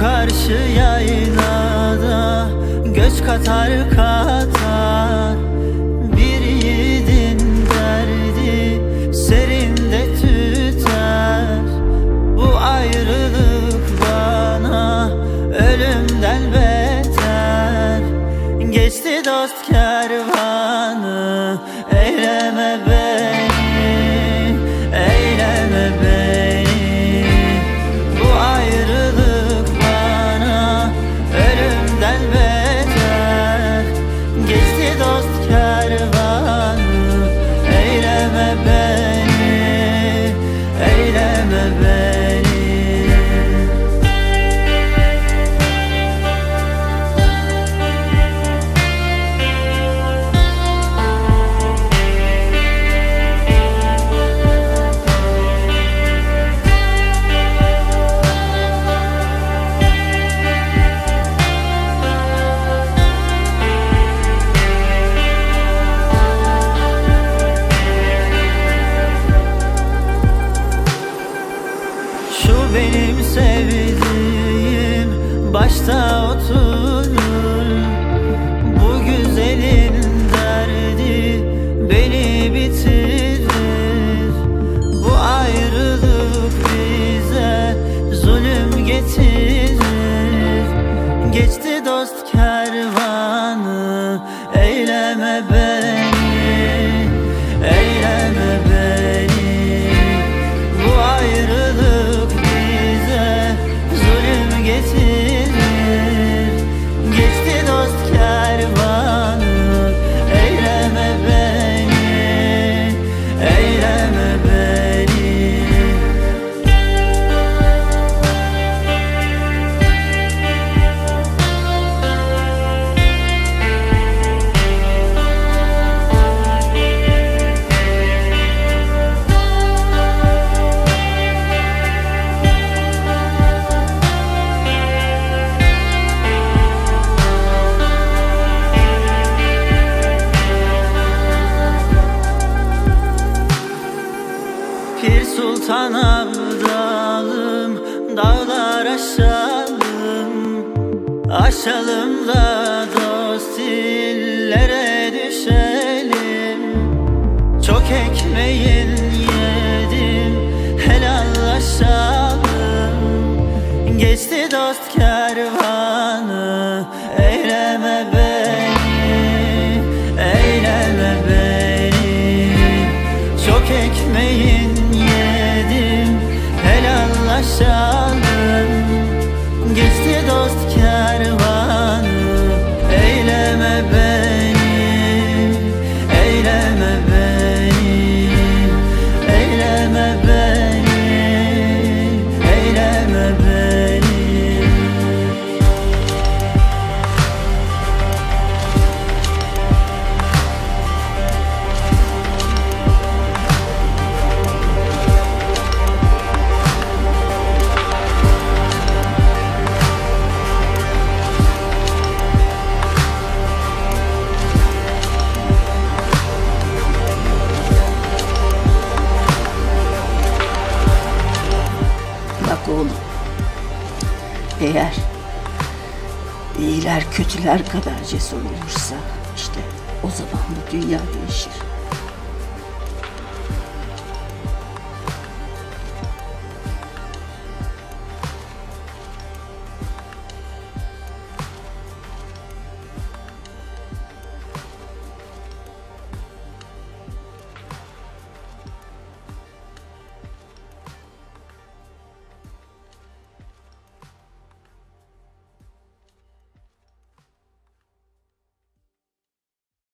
karşı yaylada Göç katar katar. Bir yiğidin derdi Serinde tüter. Bu ayrılık bana Ölümden beter. Geçti dost kervanı Eyleme Sultan Abdalım Dağlar aşalım. Aşalım da dost illere düşelim. Çok ekmeğin yedim Helallaşalım. Geçti dost kervanı Eyleme beni Eğer iyiler kötüler kadar cesur olursa işte o zaman bu dünya değişir.